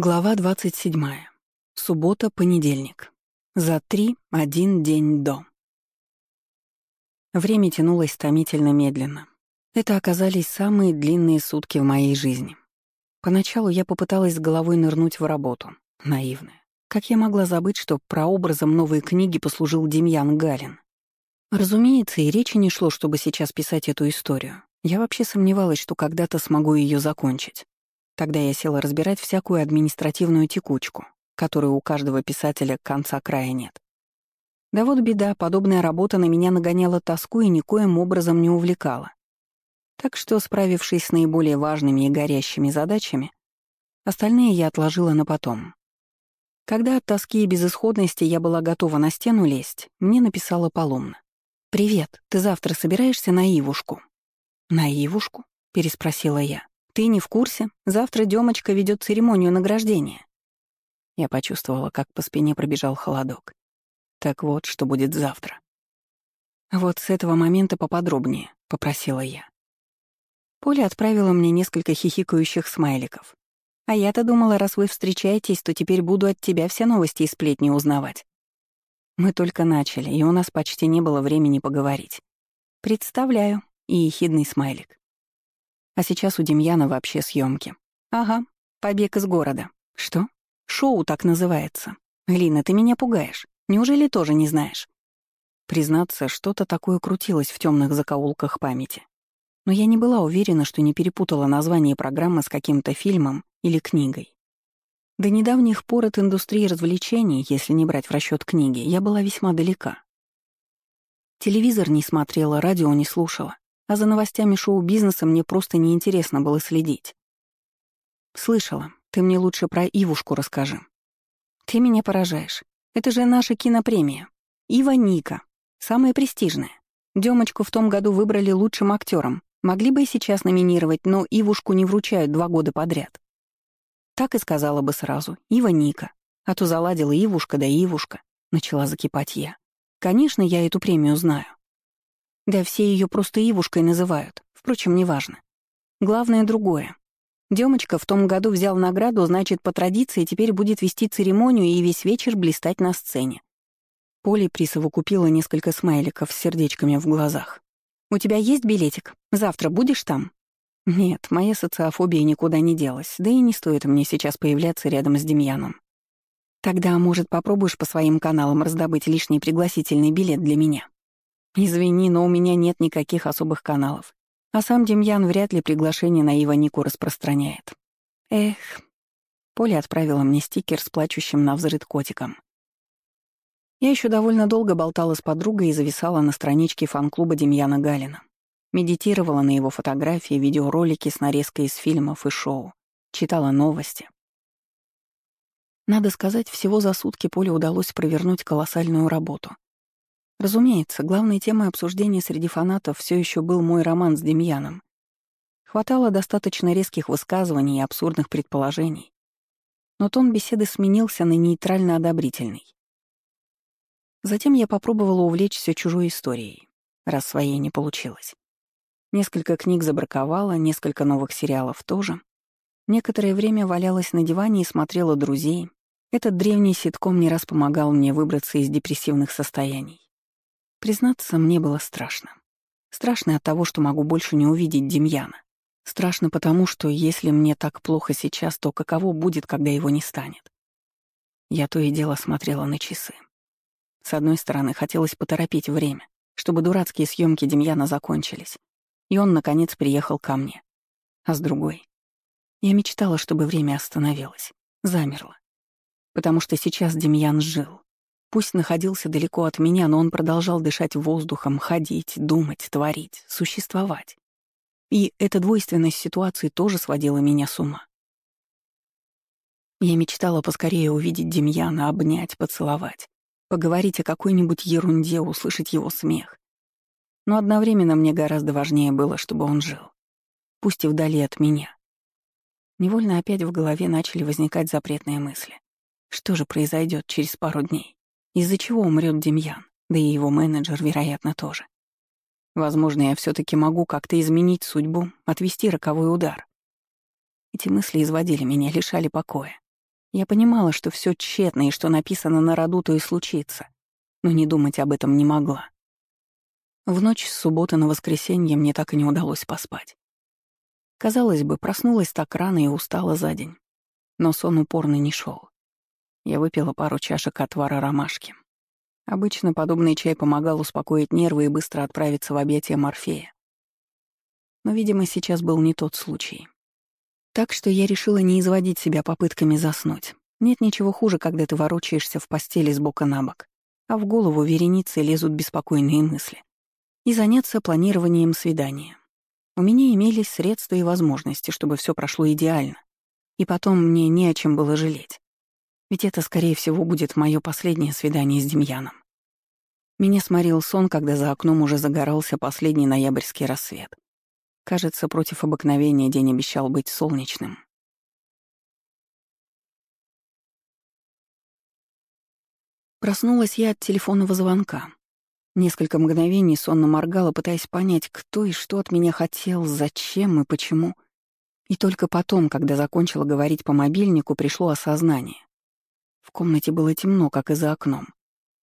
Глава 27. Суббота, понедельник. За три, один день до. Время тянулось томительно медленно. Это оказались самые длинные сутки в моей жизни. Поначалу я попыталась головой нырнуть в работу. Наивная. Как я могла забыть, что прообразом новой книги послужил Демьян Галин? Разумеется, и речи не шло, чтобы сейчас писать эту историю. Я вообще сомневалась, что когда-то смогу ее закончить. Тогда я села разбирать всякую административную текучку, которой у каждого писателя конца края нет. Да вот беда, подобная работа на меня нагоняла тоску и никоим образом не увлекала. Так что, справившись с наиболее важными и горящими задачами, остальные я отложила на потом. Когда от тоски и безысходности я была готова на стену лезть, мне написала Поломна. «Привет, ты завтра собираешься на Ивушку?» «На Ивушку?» — переспросила я. Ты не в курсе? Завтра Демочка ведет церемонию награждения. Я почувствовала, как по спине пробежал холодок. Так вот, что будет завтра. Вот с этого момента поподробнее, попросила я. Поля отправила мне несколько хихикающих смайликов. А я-то думала, раз вы встречаетесь, то теперь буду от тебя все новости и сплетни узнавать. Мы только начали, и у нас почти не было времени поговорить. Представляю. И ехидный смайлик. А сейчас у Демьяна вообще съемки. Ага, побег из города. Что? Шоу так называется. Глина, ты меня пугаешь. Неужели тоже не знаешь? Признаться, что-то такое крутилось в темных закоулках памяти. Но я не была уверена, что не перепутала название программы с каким-то фильмом или книгой. До недавних пор от индустрии развлечений, если не брать в расчет книги, я была весьма далека. Телевизор не смотрела, радио не слушала а за новостями шоу-бизнеса мне просто неинтересно было следить. «Слышала, ты мне лучше про Ивушку расскажи». «Ты меня поражаешь. Это же наша кинопремия. Ива Ника. Самая престижная. Демочку в том году выбрали лучшим актером. Могли бы и сейчас номинировать, но Ивушку не вручают два года подряд. Так и сказала бы сразу. Ива Ника. А то заладила Ивушка да Ивушка. Начала закипать я. Конечно, я эту премию знаю. Да все ее просто Ивушкой называют. Впрочем, неважно. Главное другое. Демочка в том году взял награду, значит, по традиции теперь будет вести церемонию и весь вечер блистать на сцене. Поле присовокупила несколько смайликов с сердечками в глазах. «У тебя есть билетик? Завтра будешь там?» Нет, моя социофобия никуда не делась, да и не стоит мне сейчас появляться рядом с Демьяном. Тогда, может, попробуешь по своим каналам раздобыть лишний пригласительный билет для меня? Извини, но у меня нет никаких особых каналов. А сам Демьян вряд ли приглашение на Иванику распространяет. Эх. Поля отправила мне стикер с плачущим на взрыд котиком. Я еще довольно долго болтала с подругой и зависала на страничке фан-клуба Демьяна Галина. Медитировала на его фотографии, видеоролики с нарезкой из фильмов и шоу. Читала новости. Надо сказать, всего за сутки Поле удалось провернуть колоссальную работу — Разумеется, главной темой обсуждения среди фанатов все еще был мой роман с Демьяном. Хватало достаточно резких высказываний и абсурдных предположений. Но тон беседы сменился на нейтрально-одобрительный. Затем я попробовала увлечься чужой историей, раз своей не получилось. Несколько книг забраковала, несколько новых сериалов тоже. Некоторое время валялась на диване и смотрела «Друзей». Этот древний ситком не раз помогал мне выбраться из депрессивных состояний. Признаться, мне было страшно. Страшно от того, что могу больше не увидеть Демьяна. Страшно потому, что если мне так плохо сейчас, то каково будет, когда его не станет? Я то и дело смотрела на часы. С одной стороны, хотелось поторопить время, чтобы дурацкие съемки Демьяна закончились, и он, наконец, приехал ко мне. А с другой, я мечтала, чтобы время остановилось, замерло. Потому что сейчас Демьян жил, Пусть находился далеко от меня, но он продолжал дышать воздухом, ходить, думать, творить, существовать. И эта двойственность ситуации тоже сводила меня с ума. Я мечтала поскорее увидеть Демьяна, обнять, поцеловать, поговорить о какой-нибудь ерунде, услышать его смех. Но одновременно мне гораздо важнее было, чтобы он жил. Пусть и вдали от меня. Невольно опять в голове начали возникать запретные мысли. Что же произойдет через пару дней? Из-за чего умрет Демьян, да и его менеджер, вероятно, тоже. Возможно, я все таки могу как-то изменить судьбу, отвести роковой удар. Эти мысли изводили меня, лишали покоя. Я понимала, что все тщетно и что написано на роду, то и случится, но не думать об этом не могла. В ночь с субботы на воскресенье мне так и не удалось поспать. Казалось бы, проснулась так рано и устала за день. Но сон упорно не шел. Я выпила пару чашек отвара ромашки. Обычно подобный чай помогал успокоить нервы и быстро отправиться в объятия Морфея. Но, видимо, сейчас был не тот случай. Так что я решила не изводить себя попытками заснуть. Нет ничего хуже, когда ты ворочаешься в постели с бока на бок, а в голову вереницы лезут беспокойные мысли. И заняться планированием свидания. У меня имелись средства и возможности, чтобы все прошло идеально. И потом мне не о чем было жалеть. Ведь это, скорее всего, будет мое последнее свидание с Демьяном. Меня сморил сон, когда за окном уже загорался последний ноябрьский рассвет. Кажется, против обыкновения день обещал быть солнечным. Проснулась я от телефонного звонка. Несколько мгновений сонно моргала, пытаясь понять, кто и что от меня хотел, зачем и почему. И только потом, когда закончила говорить по мобильнику, пришло осознание. В комнате было темно, как и за окном.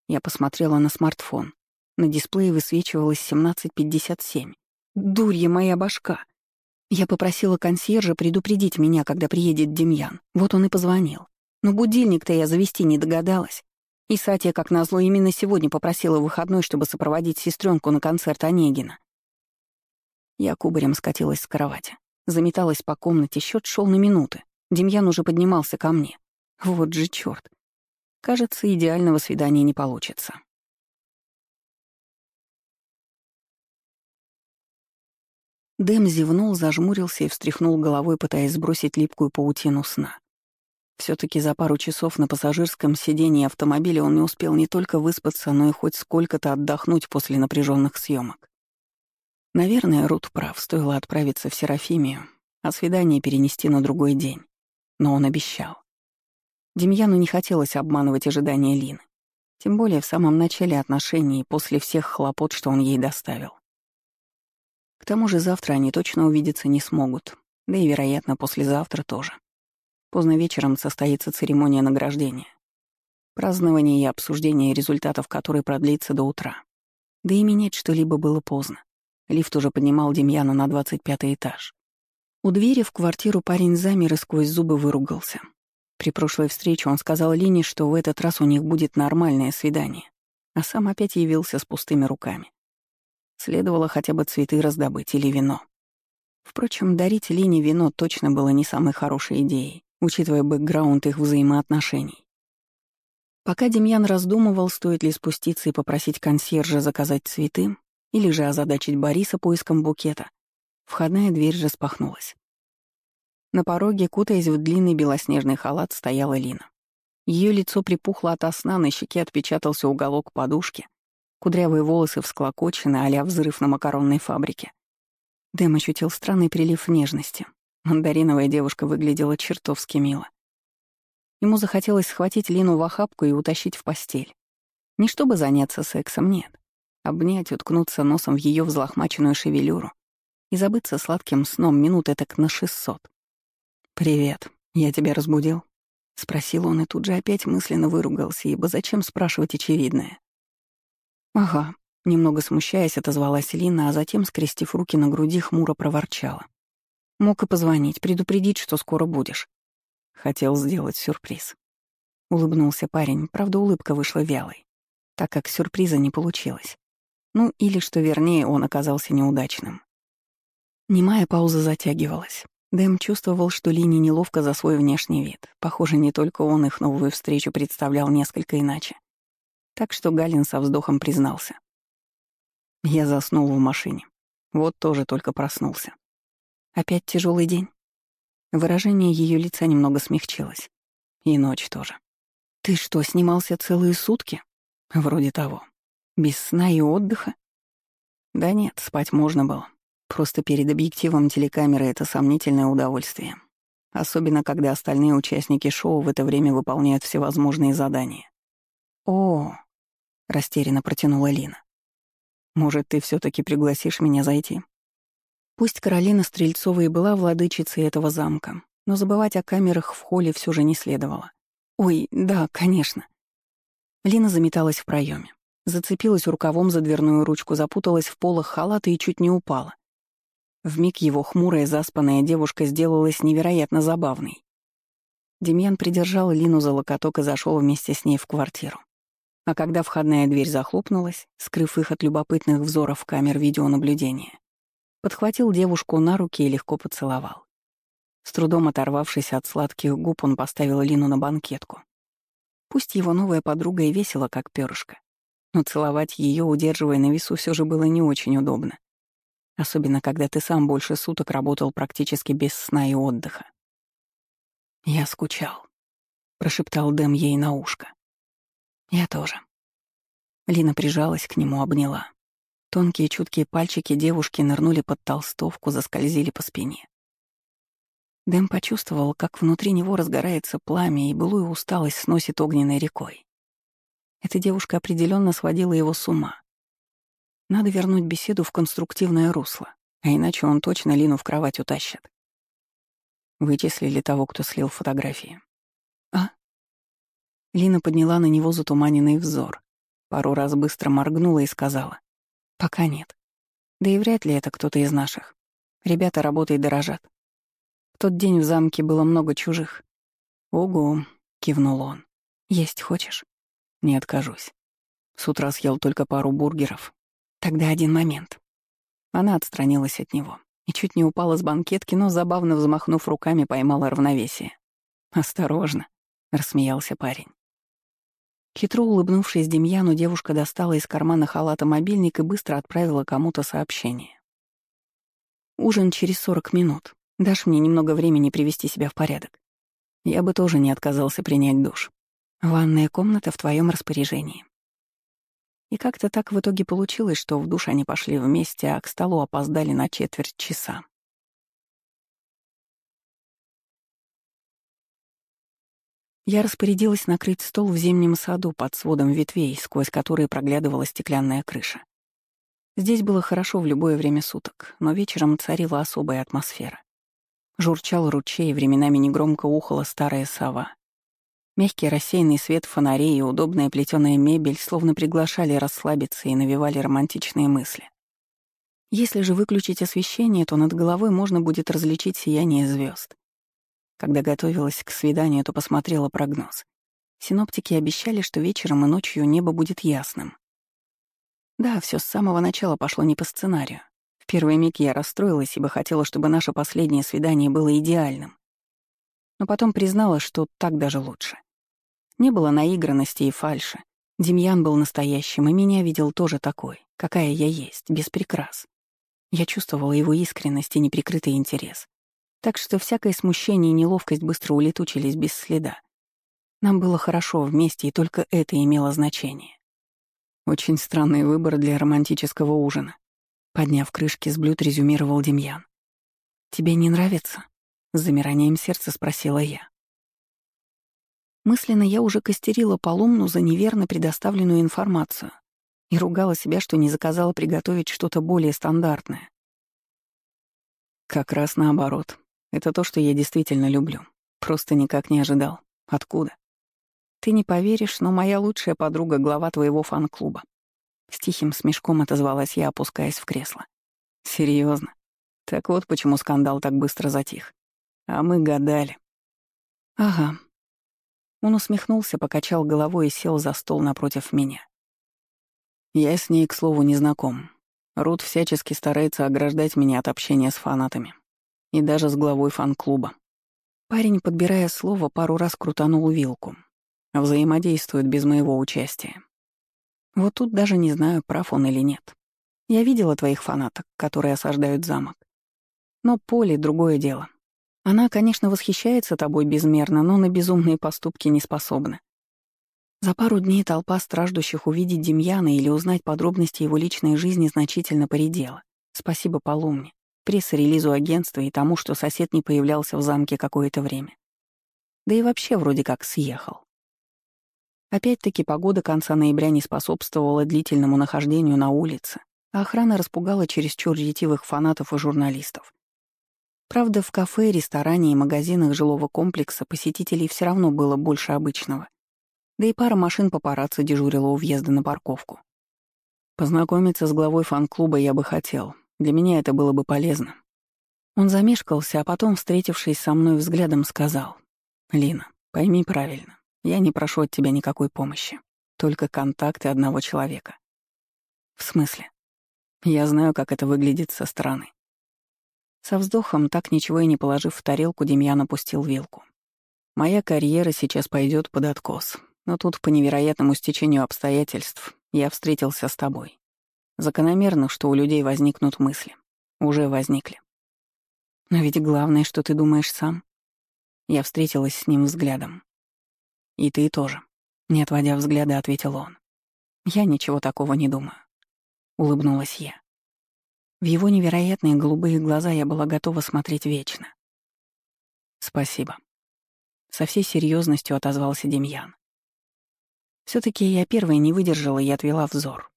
Я посмотрела на смартфон. На дисплее высвечивалось 17.57. Дурья моя башка. Я попросила консьержа предупредить меня, когда приедет Демьян. Вот он и позвонил. Но будильник-то я завести не догадалась. И Сатия, как назло, именно сегодня попросила выходной, чтобы сопроводить сестренку на концерт Онегина. Я кубарем скатилась с кровати. Заметалась по комнате, счет шел на минуты. Демьян уже поднимался ко мне. Вот же черт. Кажется, идеального свидания не получится. Дэм зевнул, зажмурился и встряхнул головой, пытаясь сбросить липкую паутину сна все таки за пару часов на пассажирском сидении автомобиля он не успел не только выспаться, но и хоть сколько-то отдохнуть после напряженных съемок. Наверное, Рут прав, стоило отправиться в Серафимию, а свидание перенести на другой день. Но он обещал. Демьяну не хотелось обманывать ожидания Лины. Тем более в самом начале отношений и после всех хлопот, что он ей доставил. К тому же завтра они точно увидеться не смогут, да и, вероятно, послезавтра тоже. Поздно вечером состоится церемония награждения. Празднование и обсуждение результатов которой продлится до утра. Да и менять что-либо было поздно. Лифт уже поднимал Демьяна на 25 этаж. У двери в квартиру парень замер и сквозь зубы выругался. При прошлой встрече он сказал Лине, что в этот раз у них будет нормальное свидание, а сам опять явился с пустыми руками. Следовало хотя бы цветы раздобыть или вино. Впрочем, дарить Лине вино точно было не самой хорошей идеей учитывая бэкграунд их взаимоотношений. Пока Демьян раздумывал, стоит ли спуститься и попросить консьержа заказать цветы, или же озадачить Бориса поиском букета, входная дверь распахнулась. На пороге, кутаясь в длинный белоснежный халат, стояла Лина. Ее лицо припухло от сна, на щеке отпечатался уголок подушки, кудрявые волосы всклокочены, а взрыв на макаронной фабрике. Дэм ощутил странный прилив нежности, Мандариновая девушка выглядела чертовски мило. Ему захотелось схватить Лину в охапку и утащить в постель. Не чтобы заняться сексом, нет. Обнять, уткнуться носом в ее взлохмаченную шевелюру и забыться сладким сном минут так на шестьсот. «Привет, я тебя разбудил?» — спросил он и тут же опять мысленно выругался, ибо зачем спрашивать очевидное? «Ага», — немного смущаясь, отозвалась Лина, а затем, скрестив руки на груди, хмуро проворчала. Мог и позвонить, предупредить, что скоро будешь. Хотел сделать сюрприз. Улыбнулся парень, правда, улыбка вышла вялой, так как сюрприза не получилось. Ну, или, что вернее, он оказался неудачным. Немая пауза затягивалась. Дэм чувствовал, что Лине неловко за свой внешний вид. Похоже, не только он их новую встречу представлял несколько иначе. Так что Галин со вздохом признался. Я заснул в машине. Вот тоже только проснулся. Опять тяжелый день. Выражение ее лица немного смягчилось. И ночь тоже. Ты что, снимался целые сутки? Вроде того. Без сна и отдыха? Да нет, спать можно было. Просто перед объективом телекамеры это сомнительное удовольствие. Особенно, когда остальные участники шоу в это время выполняют всевозможные задания. «О!» — растерянно протянула Лина. «Может, ты все таки пригласишь меня зайти?» Пусть Каролина Стрельцова и была владычицей этого замка, но забывать о камерах в холле все же не следовало. Ой, да, конечно. Лина заметалась в проеме, зацепилась рукавом за дверную ручку, запуталась в полах халата и чуть не упала. Вмиг его хмурая, заспанная девушка сделалась невероятно забавной. Демьян придержал Лину за локоток и зашел вместе с ней в квартиру. А когда входная дверь захлопнулась, скрыв их от любопытных взоров камер видеонаблюдения, подхватил девушку на руки и легко поцеловал. С трудом оторвавшись от сладких губ, он поставил Лину на банкетку. Пусть его новая подруга и весела, как перышко, но целовать ее, удерживая на весу, все же было не очень удобно. Особенно, когда ты сам больше суток работал практически без сна и отдыха. «Я скучал», — прошептал Дэм ей на ушко. «Я тоже». Лина прижалась к нему, обняла. Тонкие чуткие пальчики девушки нырнули под толстовку, заскользили по спине. Дэм почувствовал, как внутри него разгорается пламя, и былую усталость сносит огненной рекой. Эта девушка определенно сводила его с ума. Надо вернуть беседу в конструктивное русло, а иначе он точно Лину в кровать утащит. Вычислили того, кто слил фотографии. А? Лина подняла на него затуманенный взор. Пару раз быстро моргнула и сказала. Пока нет. Да и вряд ли это кто-то из наших. Ребята работой дорожат. В тот день в замке было много чужих. «Ого», — кивнул он. «Есть хочешь?» «Не откажусь. С утра съел только пару бургеров. Тогда один момент». Она отстранилась от него и чуть не упала с банкетки, но, забавно взмахнув руками, поймала равновесие. «Осторожно», — рассмеялся парень. Хитро улыбнувшись Демьяну, девушка достала из кармана халата мобильник и быстро отправила кому-то сообщение. «Ужин через сорок минут. Дашь мне немного времени привести себя в порядок. Я бы тоже не отказался принять душ. Ванная комната в твоем распоряжении». И как-то так в итоге получилось, что в душ они пошли вместе, а к столу опоздали на четверть часа. Я распорядилась накрыть стол в зимнем саду под сводом ветвей, сквозь которые проглядывала стеклянная крыша. Здесь было хорошо в любое время суток, но вечером царила особая атмосфера. Журчал ручей, временами негромко ухала старая сова. Мягкий рассеянный свет фонарей и удобная плетеная мебель словно приглашали расслабиться и навевали романтичные мысли. Если же выключить освещение, то над головой можно будет различить сияние звезд. Когда готовилась к свиданию, то посмотрела прогноз. Синоптики обещали, что вечером и ночью небо будет ясным. Да, все с самого начала пошло не по сценарию. В первый миг я расстроилась, ибо хотела, чтобы наше последнее свидание было идеальным. Но потом признала, что так даже лучше. Не было наигранности и фальши. Демьян был настоящим, и меня видел тоже такой, какая я есть, без прикрас. Я чувствовала его искренность и неприкрытый интерес. Так что всякое смущение и неловкость быстро улетучились без следа. Нам было хорошо вместе, и только это имело значение. Очень странный выбор для романтического ужина. Подняв крышки с блюд, резюмировал Демьян. «Тебе не нравится?» — с замиранием сердца спросила я. Мысленно я уже костерила Полумну за неверно предоставленную информацию и ругала себя, что не заказала приготовить что-то более стандартное. Как раз наоборот. Это то, что я действительно люблю. Просто никак не ожидал. Откуда? Ты не поверишь, но моя лучшая подруга — глава твоего фан-клуба. С тихим смешком отозвалась я, опускаясь в кресло. Серьезно. Так вот почему скандал так быстро затих. А мы гадали. Ага, он усмехнулся, покачал головой и сел за стол напротив меня. Я с ней, к слову, не знаком. Рут всячески старается ограждать меня от общения с фанатами. И даже с главой фан-клуба. Парень, подбирая слово, пару раз крутанул вилку. Взаимодействует без моего участия. Вот тут даже не знаю, прав он или нет. Я видела твоих фанаток, которые осаждают замок. Но поле — другое дело. Она, конечно, восхищается тобой безмерно, но на безумные поступки не способна. За пару дней толпа страждущих увидеть Демьяна или узнать подробности его личной жизни значительно поредела. Спасибо Полумне, пресс-релизу агентства и тому, что сосед не появлялся в замке какое-то время. Да и вообще вроде как съехал. Опять-таки погода конца ноября не способствовала длительному нахождению на улице, а охрана распугала чересчур ретивых фанатов и журналистов. Правда, в кафе, ресторане и магазинах жилого комплекса посетителей все равно было больше обычного. Да и пара машин папарацци дежурила у въезда на парковку. Познакомиться с главой фан-клуба я бы хотел. Для меня это было бы полезно. Он замешкался, а потом, встретившись со мной взглядом, сказал. «Лина, пойми правильно. Я не прошу от тебя никакой помощи. Только контакты одного человека». «В смысле?» «Я знаю, как это выглядит со стороны. Со вздохом, так ничего и не положив в тарелку, Демьян опустил вилку. «Моя карьера сейчас пойдет под откос, но тут, по невероятному стечению обстоятельств, я встретился с тобой. Закономерно, что у людей возникнут мысли. Уже возникли. Но ведь главное, что ты думаешь сам. Я встретилась с ним взглядом. И ты тоже. Не отводя взгляда, ответил он. Я ничего такого не думаю. Улыбнулась я. В его невероятные голубые глаза я была готова смотреть вечно. «Спасибо». Со всей серьезностью отозвался Демьян. все таки я первая не выдержала и отвела взор.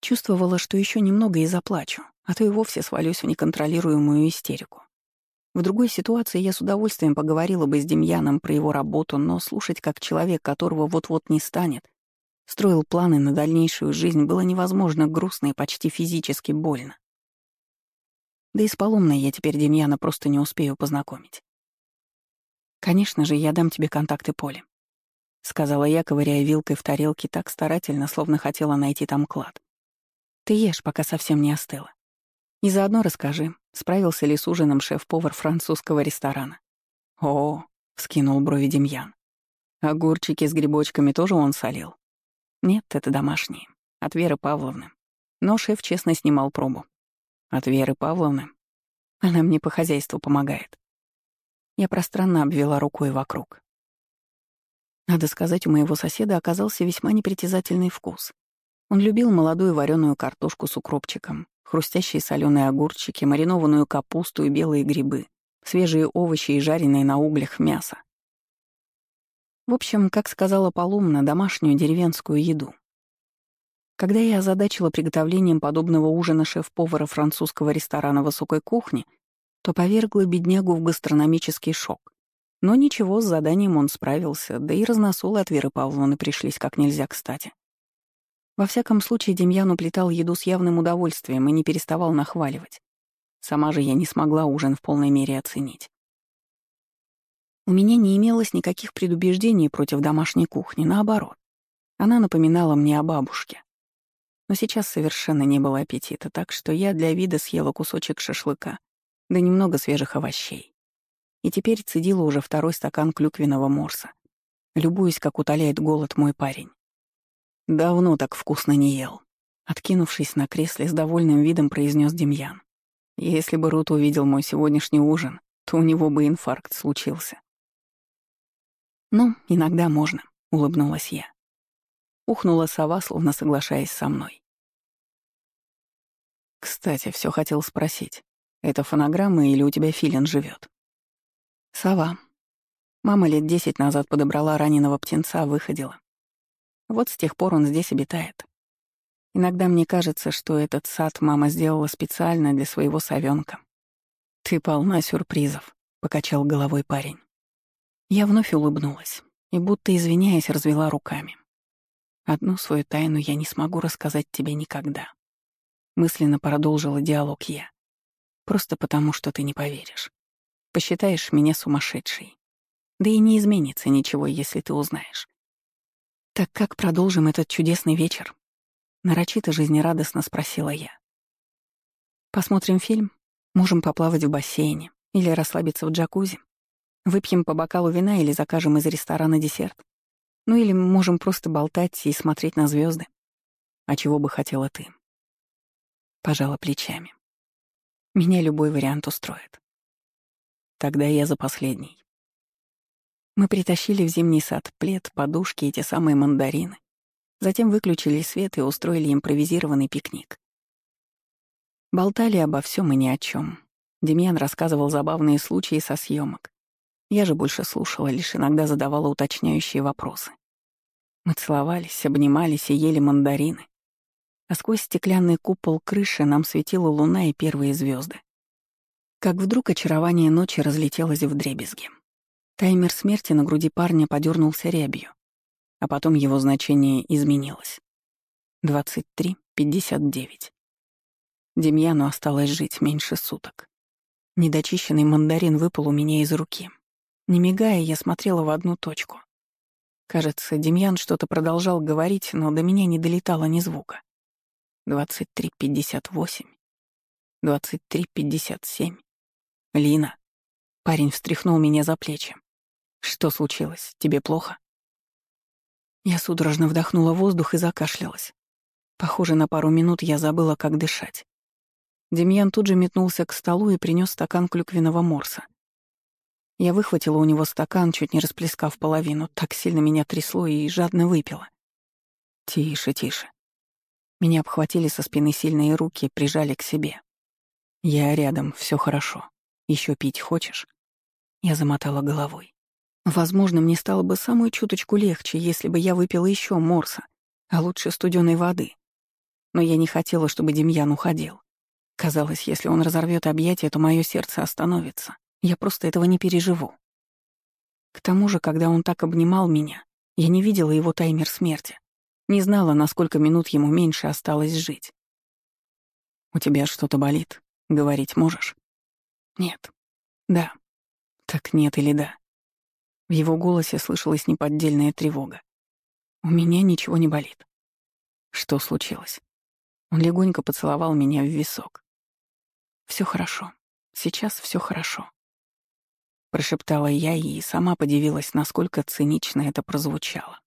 Чувствовала, что еще немного и заплачу, а то и вовсе свалюсь в неконтролируемую истерику. В другой ситуации я с удовольствием поговорила бы с Демьяном про его работу, но слушать, как человек, которого вот-вот не станет, строил планы на дальнейшую жизнь, было невозможно грустно и почти физически больно. Да и с Поломной я теперь Демьяна просто не успею познакомить. «Конечно же, я дам тебе контакты Поли», — сказала я, ковыряя вилкой в тарелке так старательно, словно хотела найти там клад. «Ты ешь, пока совсем не остыла. И заодно расскажи, справился ли с ужином шеф-повар французского ресторана». «О», — вскинул брови Демьян. «Огурчики с грибочками тоже он солил?» Нет, это домашние. От Веры Павловны. Но шеф честно снимал пробу. От Веры Павловны. Она мне по хозяйству помогает. Я пространно обвела рукой вокруг. Надо сказать, у моего соседа оказался весьма непритязательный вкус. Он любил молодую вареную картошку с укропчиком, хрустящие соленые огурчики, маринованную капусту и белые грибы, свежие овощи и жареные на углях мясо. В общем, как сказала Полумна, домашнюю деревенскую еду. Когда я озадачила приготовлением подобного ужина шеф-повара французского ресторана высокой кухни, то повергла беднягу в гастрономический шок. Но ничего, с заданием он справился, да и разносолы от Веры Павловны пришлись как нельзя кстати. Во всяком случае, Демьян уплетал еду с явным удовольствием и не переставал нахваливать. Сама же я не смогла ужин в полной мере оценить. У меня не имелось никаких предубеждений против домашней кухни, наоборот. Она напоминала мне о бабушке. Но сейчас совершенно не было аппетита, так что я для вида съела кусочек шашлыка, да немного свежих овощей. И теперь цедила уже второй стакан клюквенного морса, любуясь, как утоляет голод мой парень. Давно так вкусно не ел. Откинувшись на кресле, с довольным видом произнес Демьян. Если бы Рут увидел мой сегодняшний ужин, то у него бы инфаркт случился. «Ну, иногда можно», — улыбнулась я. Ухнула сова, словно соглашаясь со мной. «Кстати, все хотел спросить. Это фонограмма или у тебя филин живет? «Сова. Мама лет десять назад подобрала раненого птенца, выходила. Вот с тех пор он здесь обитает. Иногда мне кажется, что этот сад мама сделала специально для своего совенка. «Ты полна сюрпризов», — покачал головой парень. Я вновь улыбнулась и, будто извиняясь, развела руками. Одну свою тайну я не смогу рассказать тебе никогда. Мысленно продолжила диалог я. Просто потому, что ты не поверишь. Посчитаешь меня сумасшедшей. Да и не изменится ничего, если ты узнаешь. Так как продолжим этот чудесный вечер? Нарочито жизнерадостно спросила я. Посмотрим фильм? Можем поплавать в бассейне или расслабиться в джакузи. Выпьем по бокалу вина или закажем из ресторана десерт. Ну или можем просто болтать и смотреть на звезды. А чего бы хотела ты? Пожала плечами. Меня любой вариант устроит. Тогда я за последний. Мы притащили в зимний сад плед, подушки и те самые мандарины. Затем выключили свет и устроили импровизированный пикник. Болтали обо всем и ни о чем. Демьян рассказывал забавные случаи со съемок, я же больше слушала, лишь иногда задавала уточняющие вопросы. Мы целовались, обнимались и ели мандарины. А сквозь стеклянный купол крыши нам светила луна и первые звезды. Как вдруг очарование ночи разлетелось в дребезги. Таймер смерти на груди парня подернулся рябью, а потом его значение изменилось. 23.59. Демьяну осталось жить меньше суток. Недочищенный мандарин выпал у меня из руки. Не мигая, я смотрела в одну точку. Кажется, Демьян что-то продолжал говорить, но до меня не долетало ни звука. 23.58. 23.57. Лина. Парень встряхнул меня за плечи. Что случилось? Тебе плохо? Я судорожно вдохнула воздух и закашлялась. Похоже, на пару минут я забыла, как дышать. Демьян тут же метнулся к столу и принес стакан клюквенного морса. Я выхватила у него стакан, чуть не расплескав половину, так сильно меня трясло и жадно выпила. «Тише, тише». Меня обхватили со спины сильные руки, прижали к себе. «Я рядом, все хорошо. Еще пить хочешь?» Я замотала головой. Возможно, мне стало бы самую чуточку легче, если бы я выпила еще морса, а лучше студеной воды. Но я не хотела, чтобы Демьян уходил. Казалось, если он разорвет объятия, то мое сердце остановится. Я просто этого не переживу. К тому же, когда он так обнимал меня, я не видела его таймер смерти. Не знала, на сколько минут ему меньше осталось жить. «У тебя что-то болит? Говорить можешь?» «Нет». «Да». «Так нет или да?» В его голосе слышалась неподдельная тревога. «У меня ничего не болит». «Что случилось?» Он легонько поцеловал меня в висок. Все хорошо. Сейчас все хорошо. Прошептала я и сама подивилась, насколько цинично это прозвучало.